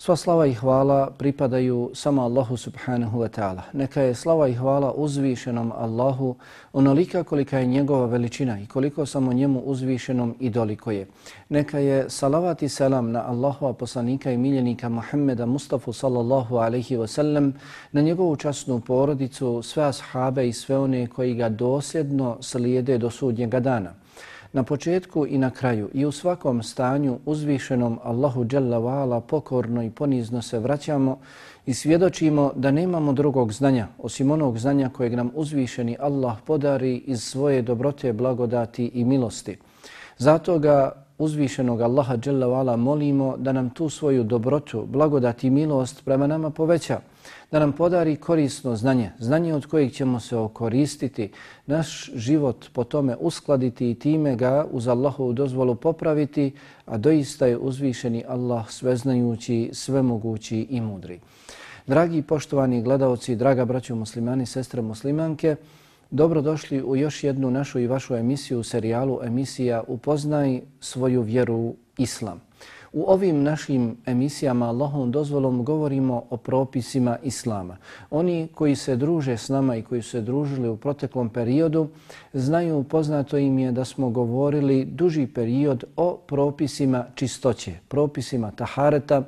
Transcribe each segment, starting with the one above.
Sva slava i hvala pripadaju samo Allahu subhanahu wa ta'ala. Neka je slava i hvala uzvišenom Allahu onolika kolika je njegova veličina i koliko samo njemu uzvišenom i doliko je. Neka je salavat i selam na Allahova poslanika i miljenika Muhammeda Mustafa sallallahu alaihi wa sallam, na njegovu časnu porodicu, sve ashabe i sve one koji ga dosljedno slijede do sudnjega dana. Na početku i na kraju i u svakom stanju uzvišenom Allahu Jalla Vala pokorno i ponizno se vraćamo i svjedočimo da nemamo drugog znanja osim onog znanja kojeg nam uzvišeni Allah podari iz svoje dobrote, blagodati i milosti. Zato ga uzvišenog Allaha Jalla Vala molimo da nam tu svoju dobrotu, blagodati i milost prema nama poveća da nam podari korisno znanje, znanje od kojeg ćemo se okoristiti, naš život po tome uskladiti i time ga uz Allahovu dozvolu popraviti, a doista je uzvišeni Allah sveznajući, svemogući i mudri. Dragi poštovani gledalci, draga braćo muslimani, sestre muslimanke, dobrodošli u još jednu našu i vašu emisiju, serijalu emisija Upoznaj svoju vjeru Islam. U ovim našim emisijama Allahom dozvolom govorimo o propisima Islama. Oni koji se druže s nama i koji su se družili u proteklom periodu znaju, poznato im je da smo govorili duži period o propisima čistoće, propisima tahareta,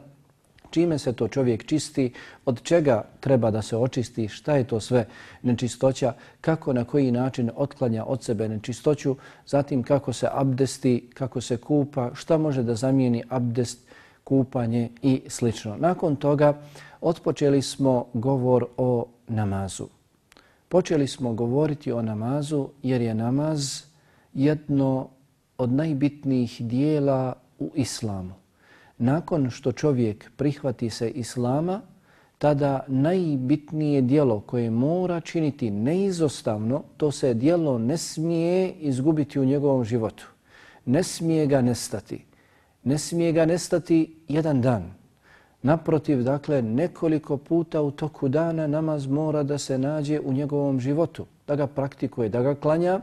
čime se to čovjek čisti, od čega treba da se očisti, šta je to sve nečistoća, kako na koji način otklanja od sebe nečistoću, zatim kako se abdesti, kako se kupa, šta može da zamijeni abdest, kupanje i slično. Nakon toga otpočeli smo govor o namazu. Počeli smo govoriti o namazu jer je namaz jedno od najbitnijih dijela u islamu nakon što čovjek prihvati se islama, tada najbitnije dijelo koje mora činiti neizostavno, to se dijelo ne smije izgubiti u njegovom životu. Ne smije ga nestati. Ne smije ga nestati jedan dan. Naprotiv, dakle, nekoliko puta u toku dana namaz mora da se nađe u njegovom životu, da ga praktikuje, da ga klanja.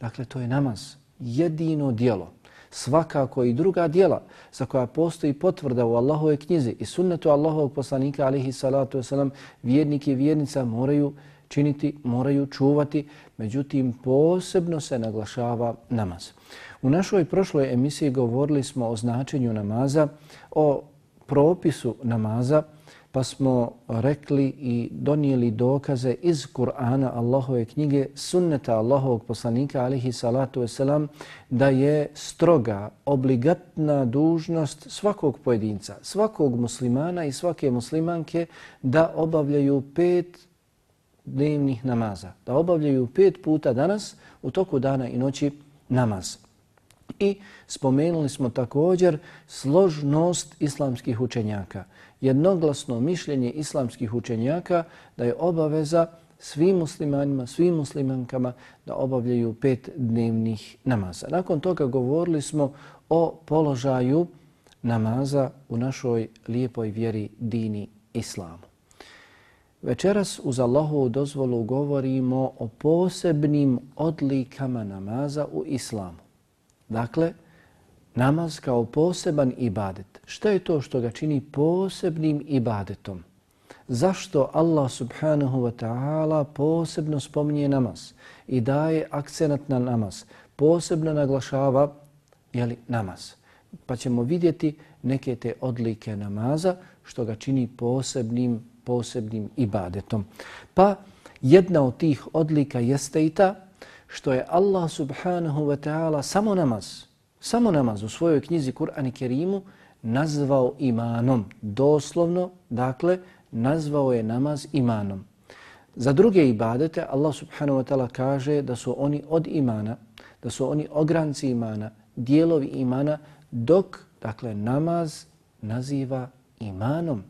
Dakle, to je namaz. Jedino dijelo svakako i druga dijela za koja postoji potvrda u Allahove knjizi i sunnetu Allahovog poslanika alihi salatu wasalam, vjernik i vjernica moraju činiti, moraju čuvati, međutim posebno se naglašava namaz. U našoj prošloj emisiji govorili smo o značenju namaza, o propisu namaza, pa smo rekli i donijeli dokaze iz Kur'ana Allahove knjige, sunneta Allahovog poslanika alihi salatu wasalam, da je stroga, obligatna dužnost svakog pojedinca, svakog muslimana i svake muslimanke da obavljaju pet dnevnih namaza, da obavljaju pet puta danas u toku dana i noći namaz. I spomenuli smo također složnost islamskih učenjaka jednoglasno mišljenje islamskih učenjaka da je obaveza svim muslimanima, svim muslimankama da obavljaju pet dnevnih namaza. Nakon toga govorili smo o položaju namaza u našoj lijepoj vjeri dini islamu. Večeras uz Allahovu dozvolu govorimo o posebnim odlikama namaza u islamu. Dakle, namaz kao poseban ibadet. Šta je to što ga čini posebnim ibadetom? Zašto Allah subhanahu wa ta'ala posebno spominje namaz i daje akcenat na namaz? Posebno naglašava jeli, namaz. Pa ćemo vidjeti neke te odlike namaza što ga čini posebnim, posebnim ibadetom. Pa jedna od tih odlika jeste i ta što je Allah subhanahu wa ta'ala samo namaz, samo namaz u svojoj knjizi Kur'an i Kerimu nazvao imanom. Doslovno, dakle, nazvao je namaz imanom. Za druge ibadete Allah subhanahu wa ta'ala kaže da su oni od imana, da su oni ogranci imana, dijelovi imana, dok, dakle, namaz naziva imanom.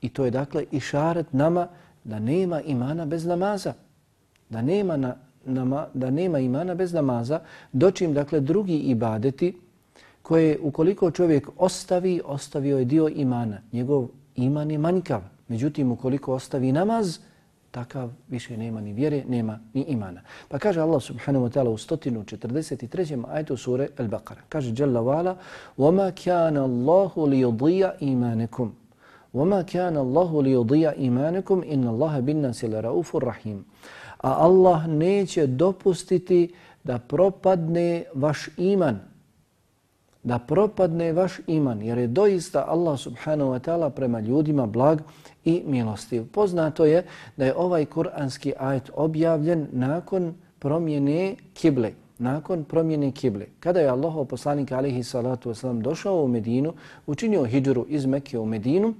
I to je, dakle, išaret nama da nema imana bez namaza. Da nema na, nama, da nema imana bez namaza, dočim dakle drugi ibadeti koje ukoliko čovjek ostavi, ostavio je dio imana. Njegov iman je manjkav. Međutim, ukoliko ostavi namaz, takav više nema ni vjere, nema ni imana. Pa kaže Allah subhanahu wa ta'ala u 143. ajtu sure Al-Baqara. Kaže Jalla wa'ala وَمَا كَانَ اللَّهُ لِيُضِيَ إِيمَانِكُمْ وَمَا كَانَ اللَّهُ لِيُضِيَ إِيمَانِكُمْ إِنَّ اللَّهَ بِالنَّاسِ لَرَؤُفُ الرَّحِيمُ A Allah neće dopustiti da propadne vaš iman, da propadne vaš iman, jer je doista Allah subhanahu wa ta'ala prema ljudima blag i milostiv. Poznato je da je ovaj kuranski ajet objavljen nakon promjene kible. Nakon promjene kible. Kada je Allahov poslanik alaihi salatu wasalam došao u Medinu, učinio hijđuru iz Mekke u Medinu,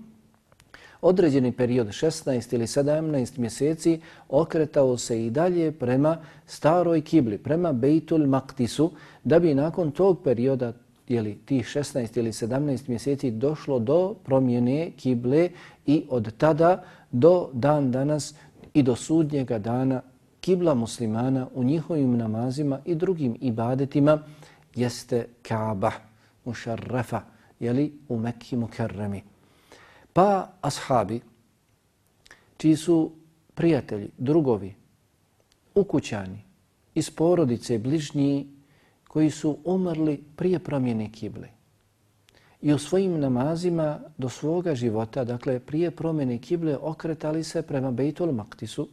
određeni period 16 ili 17 mjeseci okretao se i dalje prema staroj kibli, prema Bejtul Maktisu, da bi nakon tog perioda jeli, tih 16 ili 17 mjeseci došlo do promjene kible i od tada do dan danas i do sudnjega dana kibla muslimana u njihovim namazima i drugim ibadetima jeste Kaaba, mušarrafa, jeli u Mekki Mukarremi. Pa ashabi, čiji su prijatelji, drugovi, ukućani, iz porodice, bližnji, koji su umrli prije promjene kible. I u svojim namazima do svoga života, dakle prije promjene kible, okretali se prema Bejtul Maktisu.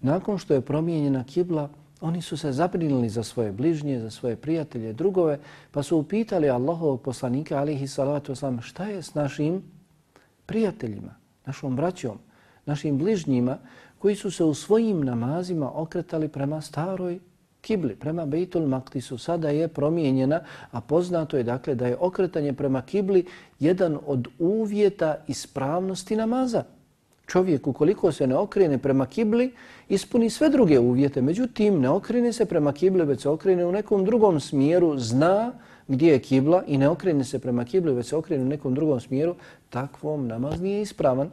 Nakon što je promijenjena kibla, oni su se zabrinili za svoje bližnje, za svoje prijatelje, drugove, pa su upitali Allahovog poslanika, alihi salatu wasalam, šta je s našim prijateljima, našom braćom, našim bližnjima, koji su se u svojim namazima okretali prema staroj kibli, prema Bejtul Maktisu, sada je promijenjena, a poznato je dakle da je okretanje prema kibli jedan od uvjeta ispravnosti namaza. Čovjek ukoliko se ne okrene prema kibli, ispuni sve druge uvjete. Međutim, ne okrene se prema kibli, već se okrene u nekom drugom smjeru, zna gdje je kibla i ne okrene se prema kibli, već se okrene u nekom drugom smjeru, takvom namaz nije ispravan.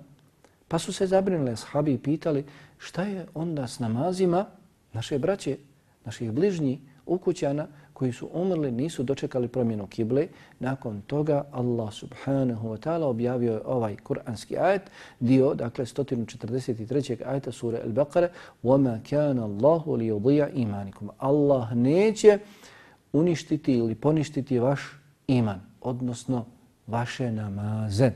Pa su se zabrinili sahabi i pitali šta je onda s namazima naše braće naših bližnjih ukućana koji su umrli, nisu dočekali promjenu kible. Nakon toga Allah subhanahu wa ta'ala objavio je ovaj kuranski ajet, dio, dakle, 143. ajeta sure Al-Baqara وَمَا كَانَ اللَّهُ لِيُضِيَ إِمَانِكُمْ Allah neće uništiti ili poništiti vaš iman, odnosno vaše namaze.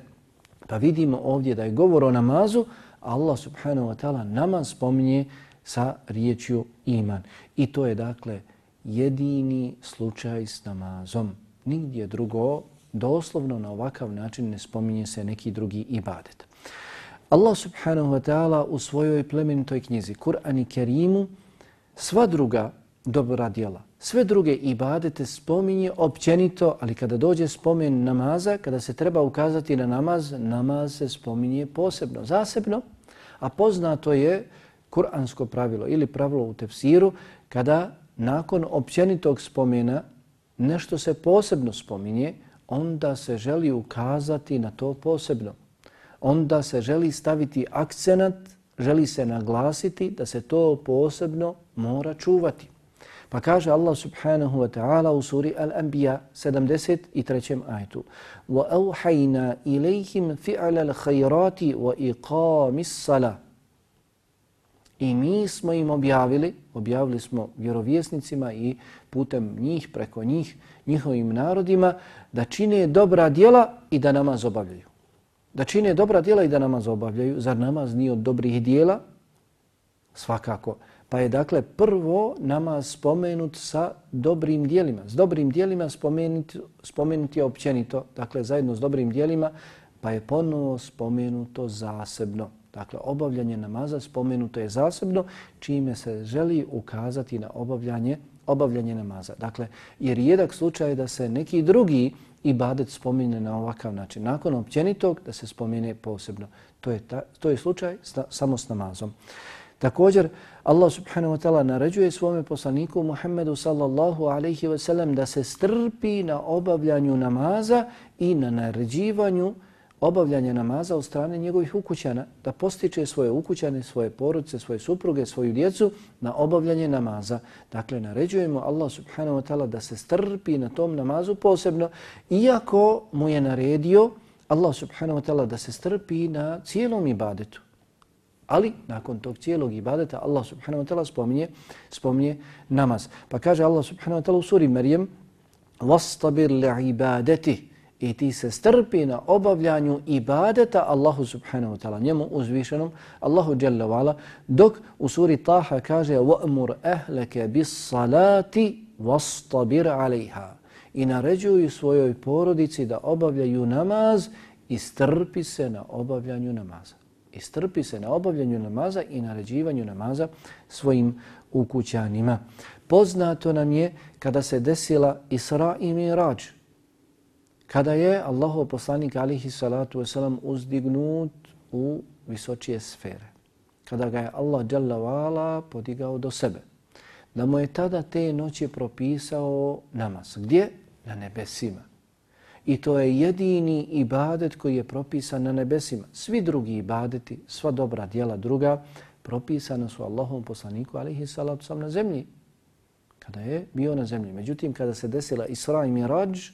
Pa vidimo ovdje da je govor o namazu, Allah subhanahu wa ta'ala namaz spominje sa riječju iman. I to je dakle jedini slučaj s namazom. Nigdje drugo, doslovno na ovakav način ne spominje se neki drugi ibadet. Allah subhanahu wa ta'ala u svojoj plemenitoj knjizi Kur'an i Kerimu sva druga dobra djela, sve druge ibadete spominje općenito, ali kada dođe spomen namaza, kada se treba ukazati na namaz, namaz se spominje posebno, zasebno, a poznato je kuransko pravilo ili pravilo u tefsiru kada nakon općenitog spomena nešto se posebno spominje, onda se želi ukazati na to posebno. Onda se želi staviti akcenat, želi se naglasiti da se to posebno mora čuvati. Pa kaže Allah subhanahu wa ta'ala u suri Al-Anbiya 73. ajtu وَأَوْحَيْنَا إِلَيْهِمْ فِعْلَ الْخَيْرَاتِ وَإِقَامِ الصَّلَةِ I mi smo im objavili, objavili smo vjerovjesnicima i putem njih, preko njih, njihovim narodima, da čine dobra djela i da namaz obavljaju. Da čine dobra djela i da namaz obavljaju. Zar namaz nije od dobrih djela? Svakako. Pa je dakle prvo nama spomenut sa dobrim dijelima. S dobrim dijelima spomenuti, spomenuti je općenito, dakle zajedno s dobrim dijelima, pa je ponovo spomenuto zasebno. Dakle, obavljanje namaza spomenuto je zasebno, čime se želi ukazati na obavljanje obavljanje namaza. Dakle, jer rijedak slučaj da se neki drugi ibadet spomine na ovakav način. Nakon općenitog da se spomene posebno. To je, ta, to je slučaj sta, samo s namazom. Također, Allah subhanahu wa ta'ala naređuje svome poslaniku Muhammedu sallallahu alaihi wa sallam da se strpi na obavljanju namaza i na naređivanju obavljanja namaza od strane njegovih ukućana, da postiče svoje ukućane, svoje porodice, svoje supruge, svoju djecu na obavljanje namaza. Dakle, naređujemo Allah subhanahu wa ta'ala da se strpi na tom namazu posebno, iako mu je naredio Allah subhanahu wa ta'ala da se strpi na cijelom ibadetu. Ali nakon tog cijelog ibadeta Allah subhanahu wa ta'ala spominje, spominje namaz. Pa kaže Allah subhanahu wa ta'ala u suri Marijem وَاسْتَبِرْ لِعِبَادَتِهِ i ti se strpi na obavljanju ibadeta Allahu subhanahu wa ta'ala, njemu uzvišenom, Allahu jalla wa'ala, dok u suri Taha kaže وَأْمُرْ أَهْلَكَ بِالصَّلَاةِ وَاسْتَبِرْ عَلَيْهَا i naređuju svojoj porodici da obavljaju namaz i strpi se na obavljanju namaza. I strpi se na obavljanju namaza i naređivanju namaza svojim ukućanima. Poznato nam je kada se desila Isra i Mirađ, kada je Allahov poslanik alihi salatu wasalam uzdignut u visočije sfere. Kada ga je Allah jalla podigao do sebe. Da mu je tada te noći propisao namaz. Gdje? Na nebesima. I to je jedini ibadet koji je propisan na nebesima. Svi drugi ibadeti, sva dobra dijela druga, propisana su Allahom poslaniku alihi salatu sam na zemlji. Kada je bio na zemlji. Međutim, kada se desila Isra i Mirađ,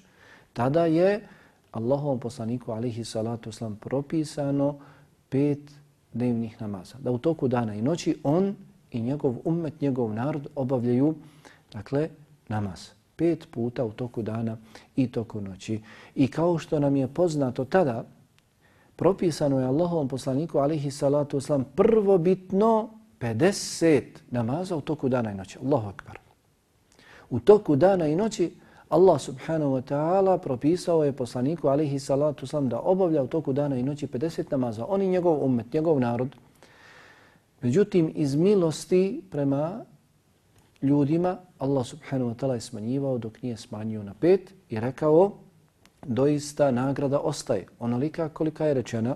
tada je Allahovom poslaniku alihi salatu sam propisano pet dnevnih namaza. Da u toku dana i noći on i njegov umet, njegov narod obavljaju dakle, namaz. Pet puta u toku dana i toku noći. I kao što nam je poznato tada, propisano je Allahovom poslaniku alihi salatu uslam prvo bitno 50 namaza u toku dana i noći. Allahu akbar. U toku dana i noći Allah subhanahu wa ta'ala propisao je poslaniku alihi salatu uslam da obavlja u toku dana i noći 50 namaza. On i njegov umet, njegov narod. Međutim, iz milosti prema ljudima, Allah subhanahu wa ta'ala je smanjivao dok nije smanjio na pet i rekao doista nagrada ostaje. Onolika kolika je rečena,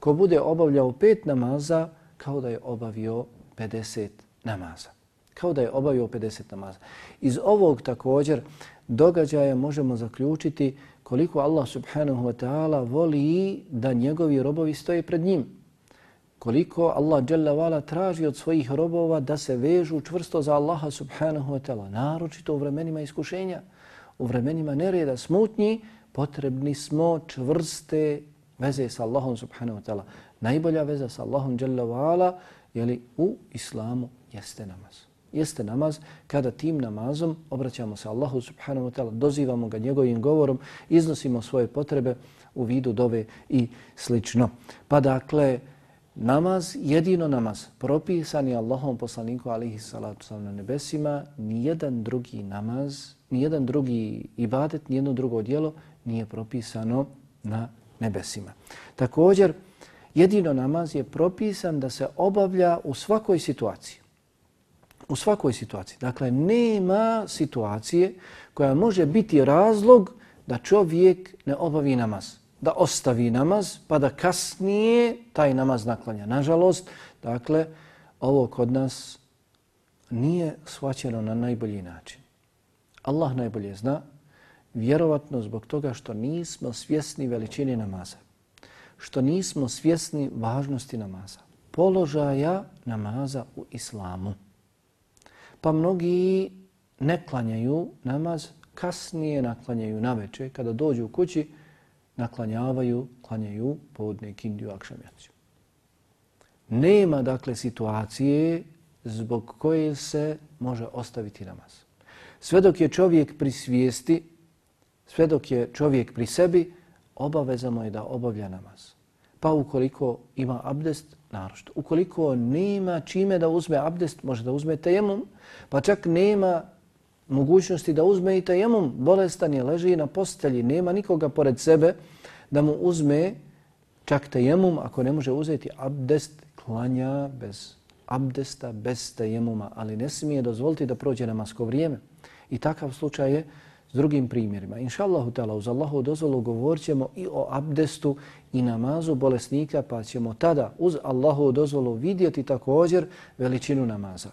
ko bude obavljao pet namaza kao da je obavio 50 namaza. Kao da je obavio 50 namaza. Iz ovog također događaja možemo zaključiti koliko Allah subhanahu wa ta'ala voli da njegovi robovi stoje pred njim. Koliko Allah dželle vala traži od svojih robova da se vežu čvrsto za Allaha subhanahu wa ta'ala. Naročito u vremenima iskušenja, u vremenima nereda, smutnji, potrebni smo čvrste veze sa Allahom subhanahu wa ta'ala. Najbolja veza sa Allahom dželle vala jeli, u islamu jeste namaz jeste namaz kada tim namazom obraćamo se Allahu subhanahu wa ta'ala, dozivamo ga njegovim govorom, iznosimo svoje potrebe u vidu dove i slično. Pa dakle, namaz, jedino namaz, propisan je Allahom poslaniku alihi salatu sam na nebesima, nijedan drugi namaz, nijedan drugi ibadet, nijedno drugo dijelo nije propisano na nebesima. Također, jedino namaz je propisan da se obavlja u svakoj situaciji u svakoj situaciji. Dakle, nema situacije koja može biti razlog da čovjek ne obavi namaz. Da ostavi namaz pa da kasnije taj namaz naklanja. Nažalost, dakle, ovo kod nas nije shvaćeno na najbolji način. Allah najbolje zna, vjerovatno zbog toga što nismo svjesni veličine namaza. Što nismo svjesni važnosti namaza. Položaja namaza u islamu. Pa mnogi ne klanjaju namaz, kasnije naklanjaju na večer, kada dođu u kući, naklanjavaju, klanjaju podne kindiju akšamjaciju. Nema dakle situacije zbog koje se može ostaviti namaz. Sve dok je čovjek pri svijesti, sve dok je čovjek pri sebi, obavezamo je da obavlja namaz. Pa ukoliko ima abdest, narošto. Ukoliko nema čime da uzme abdest, može da uzme tejemom, pa čak nema mogućnosti da uzme i tajemum. Bolestan je, leži na postelji, nema nikoga pored sebe da mu uzme čak tajemum, ako ne može uzeti abdest, klanja bez abdesta, bez tajemuma, ali ne smije dozvoliti da prođe namasko vrijeme. I takav slučaj je s drugim primjerima. Inša Allahu tala, uz Allahu dozvolu govorit ćemo i o abdestu i namazu bolesnika, pa ćemo tada uz Allahu dozvolu vidjeti također veličinu namaza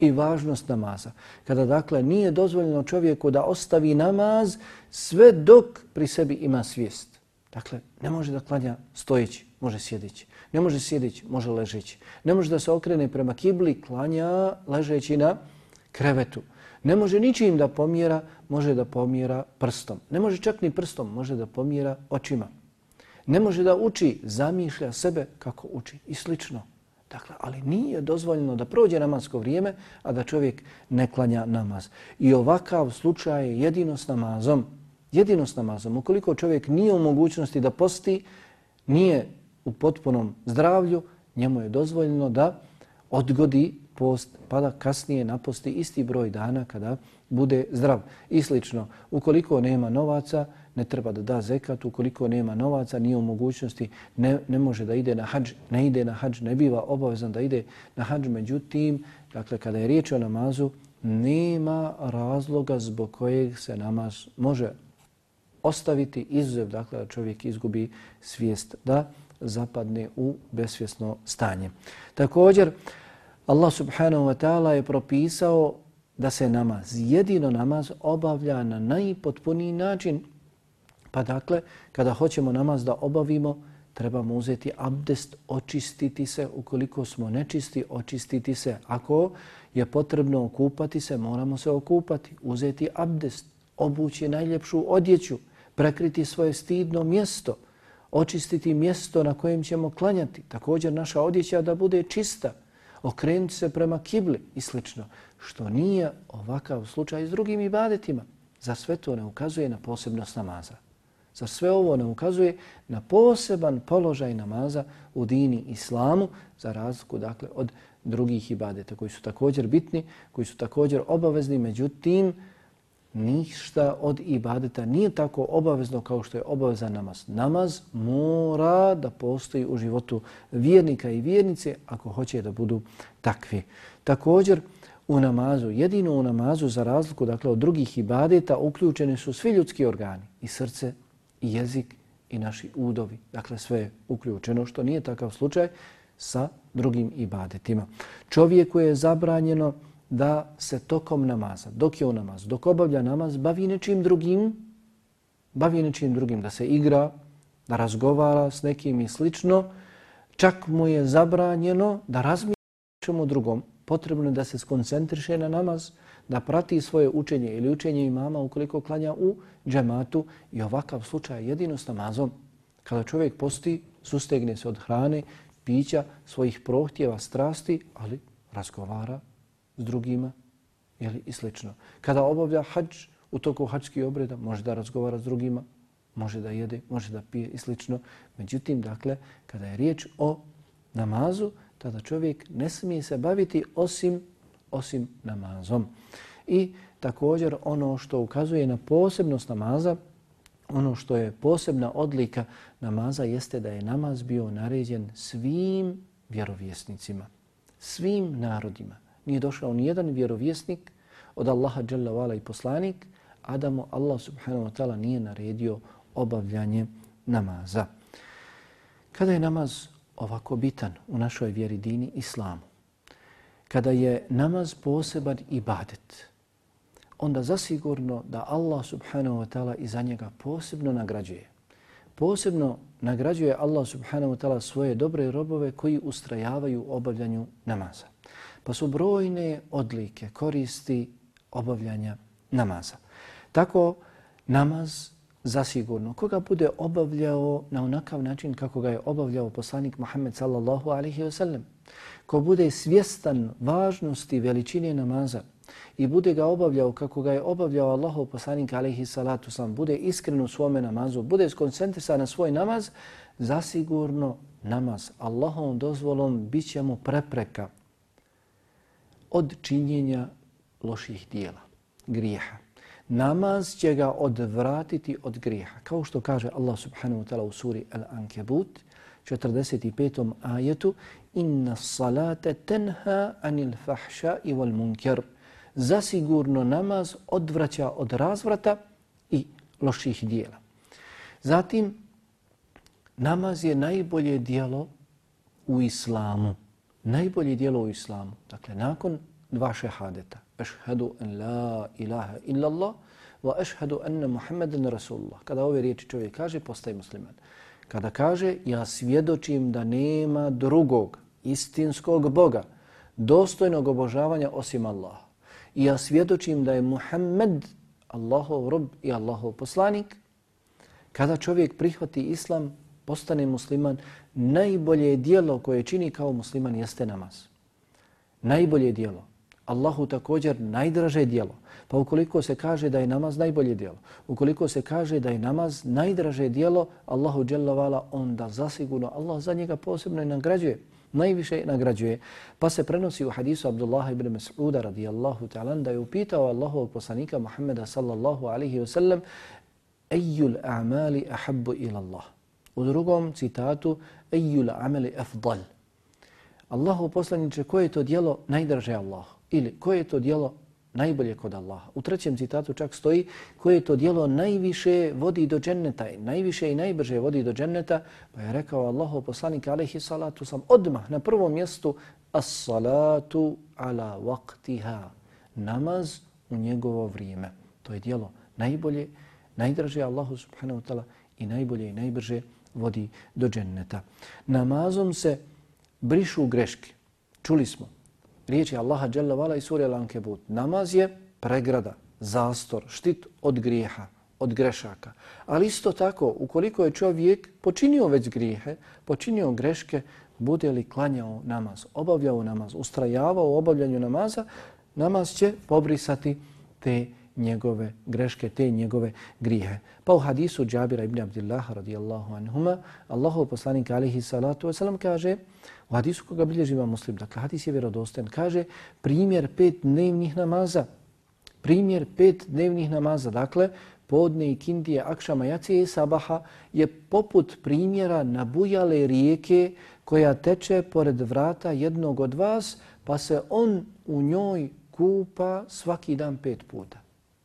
i važnost namaza. Kada dakle nije dozvoljeno čovjeku da ostavi namaz sve dok pri sebi ima svijest. Dakle, ne može da klanja stojeći, može sjedeći. Ne može sjedeći, može ležeći. Ne može da se okrene prema kibli, klanja ležeći na krevetu. Ne može ničim da pomjera, može da pomjera prstom. Ne može čak ni prstom, može da pomjera očima. Ne može da uči, zamišlja sebe kako uči i slično. Dakle, ali nije dozvoljeno da prođe namasko vrijeme, a da čovjek ne klanja namaz. I ovakav slučaj je jedino s namazom. Jedino s namazom. Ukoliko čovjek nije u mogućnosti da posti, nije u potpunom zdravlju, njemu je dozvoljeno da odgodi post, pa da kasnije naposti isti broj dana kada bude zdrav. I slično, ukoliko nema novaca, ne treba da da zekat, ukoliko nema novaca, nije u mogućnosti, ne, ne može da ide na hađ, ne ide na hađ, ne biva obavezan da ide na hađ. Međutim, dakle, kada je riječ o namazu, nema razloga zbog kojeg se namaz može ostaviti izuzev, dakle, da čovjek izgubi svijest, da zapadne u besvjesno stanje. Također, Allah subhanahu wa ta'ala je propisao da se namaz, jedino namaz, obavlja na najpotpuniji način. Pa dakle, kada hoćemo namaz da obavimo, trebamo uzeti abdest, očistiti se. Ukoliko smo nečisti, očistiti se. Ako je potrebno okupati se, moramo se okupati. Uzeti abdest, obući najljepšu odjeću, prekriti svoje stidno mjesto, očistiti mjesto na kojem ćemo klanjati. Također naša odjeća da bude čista, okrenuti se prema kibli i slično. Što nije ovakav slučaj s drugim ibadetima. Za sve to ne ukazuje na posebnost namaza. Zar sve ovo ne ukazuje na poseban položaj namaza u dini islamu za razliku dakle, od drugih ibadeta koji su također bitni, koji su također obavezni, međutim, ništa od ibadeta nije tako obavezno kao što je obavezan namaz. Namaz mora da postoji u životu vjernika i vjernice ako hoće da budu takvi. Također u namazu, jedino u namazu za razliku dakle, od drugih ibadeta uključeni su svi ljudski organi i srce i jezik i naši udovi. Dakle sve je uključeno što nije takav slučaj sa drugim ibadetima. Čovjeku je zabranjeno da se tokom namaza, dok je u namaz, dok obavlja namaz, bavi nečim drugim, bavi nečim drugim, da se igra, da razgovara s nekim i slično, čak mu je zabranjeno da razmišlja čemu drugom. Potrebno je da se skoncentriše na namaz, da prati svoje učenje ili učenje imama ukoliko klanja u džematu i ovakav slučaj jedino s namazom. Kada čovjek posti, sustegne se od hrane, pića, svojih prohtjeva, strasti, ali razgovara s drugima jeli, i slično. Kada obavlja hađ u toku hađskih obreda, može da razgovara s drugima, može da jede, može da pije i slično. Međutim, dakle, kada je riječ o namazu, tada čovjek ne smije se baviti osim, osim namazom. I također ono što ukazuje na posebnost namaza, ono što je posebna odlika namaza jeste da je namaz bio naređen svim vjerovjesnicima, svim narodima nije došao ni jedan vjerovjesnik od Allaha dželle vala i poslanik, a da mu Allah subhanahu wa ta'ala nije naredio obavljanje namaza. Kada je namaz ovako bitan u našoj vjeri dini islamu, kada je namaz poseban ibadet, onda zasigurno da Allah subhanahu wa ta'ala iza njega posebno nagrađuje. Posebno nagrađuje Allah subhanahu wa ta'ala svoje dobre robove koji ustrajavaju u obavljanju namaza. Pa su brojne odlike koristi obavljanja namaza. Tako namaz zasigurno, koga bude obavljao na onakav način kako ga je obavljao poslanik Muhammed sallallahu alaihi wa sallam, ko bude svjestan važnosti veličine namaza i bude ga obavljao kako ga je obavljao Allahov poslanik alaihi salatu sallam, bude iskren u svome namazu, bude skoncentrisan na svoj namaz, zasigurno namaz Allahom dozvolom bit će mu prepreka od činjenja loših dijela, grijeha. Namaz će ga odvratiti od grijeha. Kao što kaže Allah subhanahu wa ta'ala u suri Al-Ankebut, 45. ajetu, Inna salate tenha anil fahša i wal munkar. Zasigurno namaz odvraća od razvrata i loših dijela. Zatim, namaz je najbolje dijelo u islamu najbolje dijelo u islamu. Dakle, nakon dva šehadeta, Ešhedu en la ilaha illallah wa ešhedu enne Muhammeden rasulullah. Kada ove riječi čovjek kaže, postaje musliman. Kada kaže, ja svjedočim da nema drugog istinskog Boga, dostojnog obožavanja osim Allaha. I ja svjedočim da je Muhammed Allahov rob i Allahov poslanik. Kada čovjek prihvati islam, postane musliman, najbolje dijelo koje čini kao musliman jeste namaz. Najbolje dijelo. Allahu također najdraže dijelo. Pa ukoliko se kaže da je namaz najbolje dijelo, ukoliko se kaže da je namaz najdraže dijelo Allahu dželavala, onda zasigurno Allah za njega posebno i nagrađuje. Najviše nagrađuje. Pa se prenosi u hadisu Abdullah ibn Mas'uda radijallahu ta'ala da je upitao Allahovog poslanika Muhammeda sallallahu alaihi wa sallam Ejjul a'mali ahabbu ila Allah. U drugom citatu Ejjul amali afdal. Allahu poslaniče, koje je to dijelo najdraže Allah? Ili koje je to dijelo najbolje kod Allaha. U trećem citatu čak stoji koje to dijelo najviše vodi do dženneta, najviše i najbrže vodi do dženneta, pa je rekao Allahu poslanik alejhi salatu sam odmah na prvom mjestu as-salatu ala waqtiha. Namaz u njegovo vrijeme. To je dijelo najbolje, najdraže Allahu subhanahu wa ta'ala i najbolje i najbrže vodi do dženneta. Namazom se brišu greške. Čuli smo riječi Allaha Jalla Vala i Surja Lankebut. Namaz je pregrada, zastor, štit od grijeha, od grešaka. Ali isto tako, ukoliko je čovjek počinio već grijehe, počinio greške, bude li klanjao namaz, obavljao namaz, ustrajavao u obavljanju namaza, namaz će pobrisati te njegove greške, te njegove grijehe. Pa u hadisu Džabira ibn Abdillaha radijallahu anhuma, Allahu poslanik alihi salatu wasalam kaže, u hadisu koga bilježi vam muslim, dakle hadis je vjerodosten, kaže primjer pet dnevnih namaza, primjer pet dnevnih namaza, dakle podne i kindije, akšama, jacije i sabaha je poput primjera nabujale rijeke koja teče pored vrata jednog od vas, pa se on u njoj kupa svaki dan pet puta.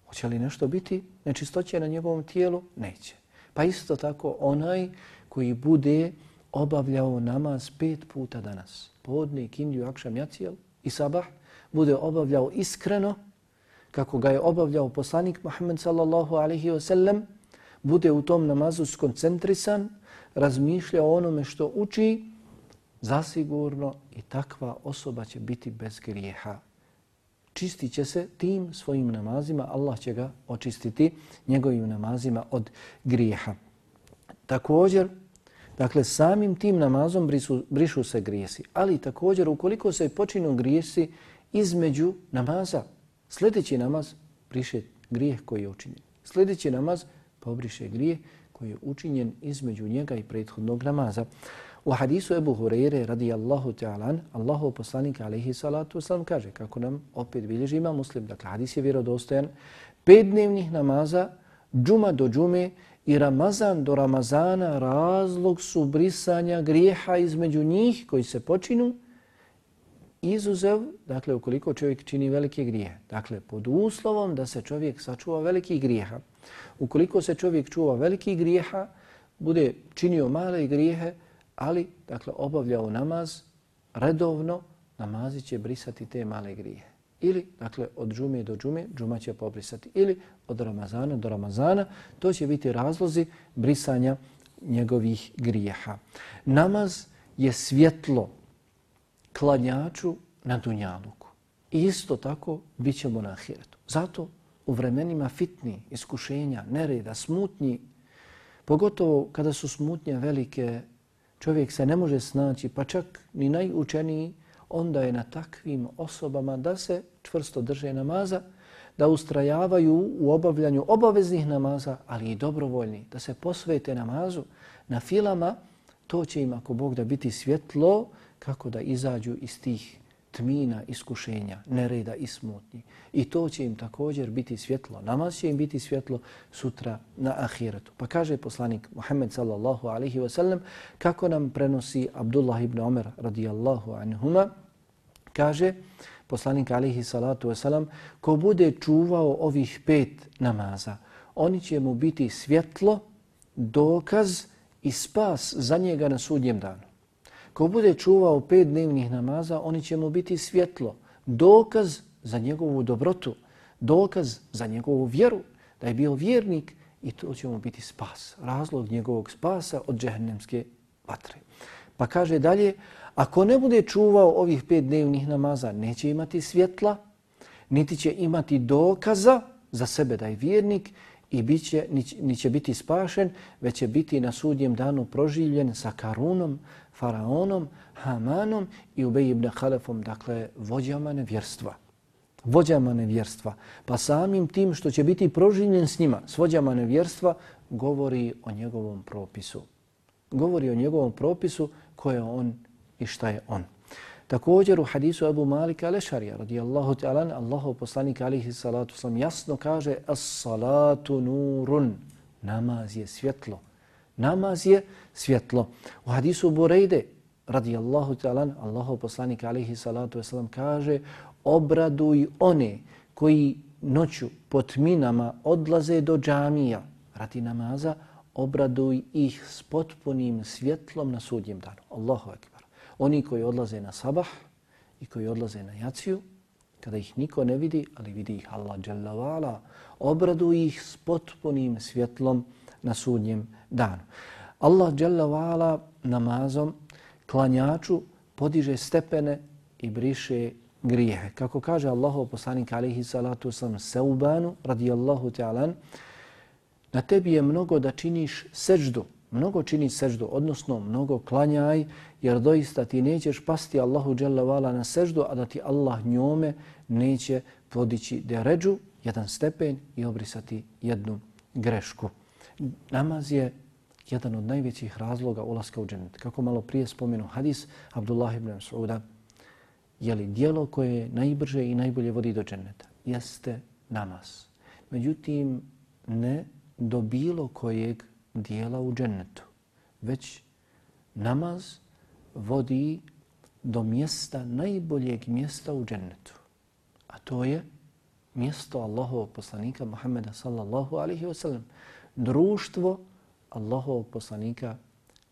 Hoće li nešto biti nečistoće na njegovom tijelu? Neće. Pa isto tako onaj koji bude obavljao namaz pet puta danas, podne, kindiju, akšam, jacijel i sabah, bude obavljao iskreno, kako ga je obavljao poslanik Muhammed sallallahu alaihi wa sallam, bude u tom namazu skoncentrisan, razmišlja o onome što uči, zasigurno i takva osoba će biti bez grijeha čistit će se tim svojim namazima, Allah će ga očistiti njegovim namazima od grijeha. Također, dakle, samim tim namazom brisu, brišu se grijesi, ali također ukoliko se počinu grijesi između namaza, sljedeći namaz briše grijeh koji je učinjen. Sljedeći namaz pobriše grijeh koji je učinjen između njega i prethodnog namaza. U hadisu Ebu Hureyre radijallahu ta'ala, Allahu poslanik alaihi salatu wasalam kaže, kako nam opet bilježi ima muslim, dakle hadis je vjerodostojan, pet dnevnih namaza, džuma do džume i Ramazan do Ramazana razlog su brisanja grijeha između njih koji se počinu, izuzev, dakle, ukoliko čovjek čini velike grijehe. Dakle, pod uslovom da se čovjek sačuva veliki grijeha. Ukoliko se čovjek čuva veliki grijeha, bude činio male grijehe, ali dakle obavljao namaz redovno, namazi će brisati te male grije. Ili, dakle, od džume do džume, džuma će pobrisati. Ili od Ramazana do Ramazana, to će biti razlozi brisanja njegovih grijeha. Namaz je svjetlo klanjaču na dunjaluku. I isto tako bit ćemo na ahiretu. Zato u vremenima fitni, iskušenja, nereda, smutnji, pogotovo kada su smutnje velike, čovjek se ne može snaći, pa čak ni najučeniji, onda je na takvim osobama da se čvrsto drže namaza, da ustrajavaju u obavljanju obaveznih namaza, ali i dobrovoljni, da se posvete namazu. Na filama, to će im ako Bog da biti svjetlo kako da izađu iz tih tmina iskušenja, nereda i smutnji. I to će im također biti svjetlo. Namaz će im biti svjetlo sutra na ahiretu. Pa kaže poslanik Muhammed sallallahu alaihi wasallam kako nam prenosi Abdullah ibn Omer radijallahu anhuma. Kaže poslanik alaihi salatu wasallam ko bude čuvao ovih pet namaza, oni će mu biti svjetlo, dokaz i spas za njega na sudnjem danu. Ko bude čuvao pet dnevnih namaza, oni će mu biti svjetlo, dokaz za njegovu dobrotu, dokaz za njegovu vjeru, da je bio vjernik i to će mu biti spas, razlog njegovog spasa od džehennemske vatre. Pa kaže dalje, ako ne bude čuvao ovih pet dnevnih namaza, neće imati svjetla, niti će imati dokaza za sebe da je vjernik i bit će, ni će biti spašen, već će biti na sudnjem danu proživljen sa Karunom, Faraonom, Hamanom i Ubej ibn Halefom, dakle vođama nevjerstva. Vođama nevjerstva. Pa samim tim što će biti proživljen s njima, s vođama nevjerstva, govori o njegovom propisu. Govori o njegovom propisu ko je on i šta je on. Također u hadisu Abu Malika Alešarija radijallahu ta'ala Allahu poslanik alihi salatu sam jasno kaže as salatu nurun namaz je svjetlo namaz je svjetlo. U hadisu Burejde radijallahu ta'ala Allahu poslanik alihi salatu wasalam kaže obraduj one koji noću pod tminama odlaze do džamija. Radi namaza obraduj ih s potpunim svjetlom na sudnjem danu. Allahu akbar. Oni koji odlaze na sabah i koji odlaze na jaciju, kada ih niko ne vidi, ali vidi ih Allah dželle wa'ala, obraduj ih s potpunim svjetlom na sudnjem danu. Allah dželavala namazom klanjaču podiže stepene i briše grijehe. Kako kaže Allahov poslanik alihi salatu wasalam Seubanu radijallahu ta'alan, na tebi je mnogo da činiš seždu, mnogo čini seždu, odnosno mnogo klanjaj, jer doista ti nećeš pasti Allahu dželavala na seždu, a da ti Allah njome neće podići deređu, jedan stepen i obrisati jednu grešku. Namaz je jedan od najvećih razloga ulaska u džennet. Kako malo prije spomenu hadis Abdullah ibn Sa'uda, je li dijelo koje najbrže i najbolje vodi do dženneta? Jeste namaz. Međutim, ne do bilo kojeg dijela u džennetu, već namaz vodi do mjesta, najboljeg mjesta u džennetu. A to je mjesto Allahovog poslanika Muhammeda sallallahu alaihi wa sallam. Društvo Allahovog poslanika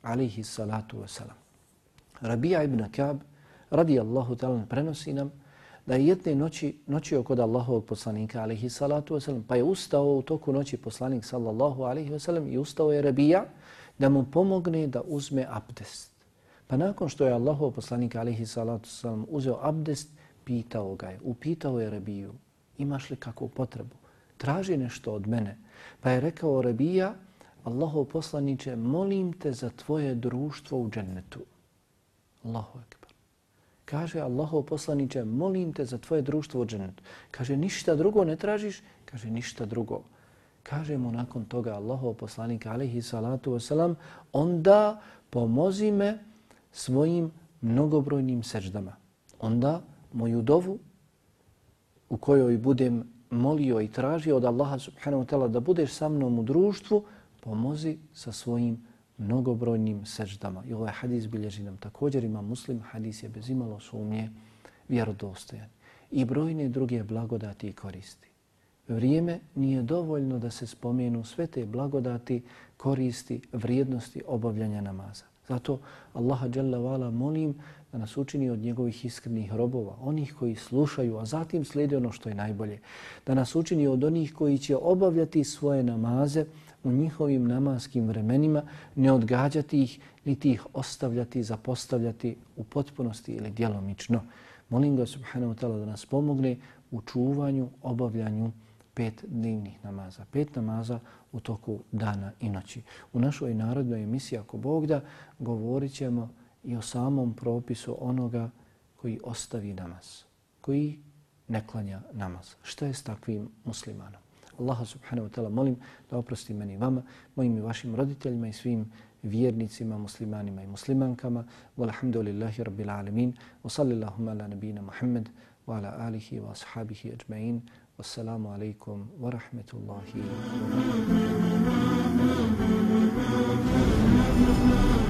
alihi salatu wasalam. Rabija ibn Kab radi Allahu talan prenosi nam da je jedne noći noći kod Allahovog poslanika alihi salatu wasalam, pa je ustao u toku noći poslanik sallallahu alihi wasalam i ustao je Rabija da mu pomogne da uzme abdest. Pa nakon što je Allahov poslanik alihi salatu wasalam uzeo abdest, pitao ga je, upitao je Rabiju, imaš li kakvu potrebu? Traži nešto od mene. Pa je rekao Rabija, Allahov poslaniće, molim te za tvoje društvo u džennetu. Allahu akbar. Kaže Allahov poslaniće, molim te za tvoje društvo u džennetu. Kaže, ništa drugo ne tražiš? Kaže, ništa drugo. Kaže mu nakon toga Allahov poslanik, alaihi salatu wasalam, onda pomozi me svojim mnogobrojnim seždama. Onda moju dovu u kojoj budem molio i tražio od Allaha subhanahu wa ta'ala da budeš sa mnom u društvu, pomozi sa svojim mnogobrojnim seždama. I ovaj hadis bilježi nam također ima muslim, hadis je bez imalo sumnje vjerodostojan. I brojne druge blagodati i koristi. Vrijeme nije dovoljno da se spomenu sve te blagodati, koristi, vrijednosti obavljanja namaza. Zato Allaha dželle Vala molim da nas učini od njegovih iskrenih robova, onih koji slušaju, a zatim slijede ono što je najbolje. Da nas učini od onih koji će obavljati svoje namaze, u njihovim namaskim vremenima, ne odgađati ih, niti ih ostavljati, zapostavljati u potpunosti ili djelomično. Molim ga subhanahu wa ta'ala da nas pomogne u čuvanju, obavljanju pet dnevnih namaza. Pet namaza u toku dana i noći. U našoj narodnoj emisiji, ako Bog da, govorit ćemo i o samom propisu onoga koji ostavi namaz, koji ne klanja namaz. Šta je s takvim muslimanom? Allaha subhanahu wa ta'ala molim da oprosti meni vama, mojim i vašim roditeljima i svim vjernicima, muslimanima i muslimankama. Walhamdulillahi rabbil alamin. Wa sallillahumma ala nabina Muhammad wa ala alihi wa ashabihi ajma'in. Wassalamu alaikum wa rahmetullahi wa barakatuh.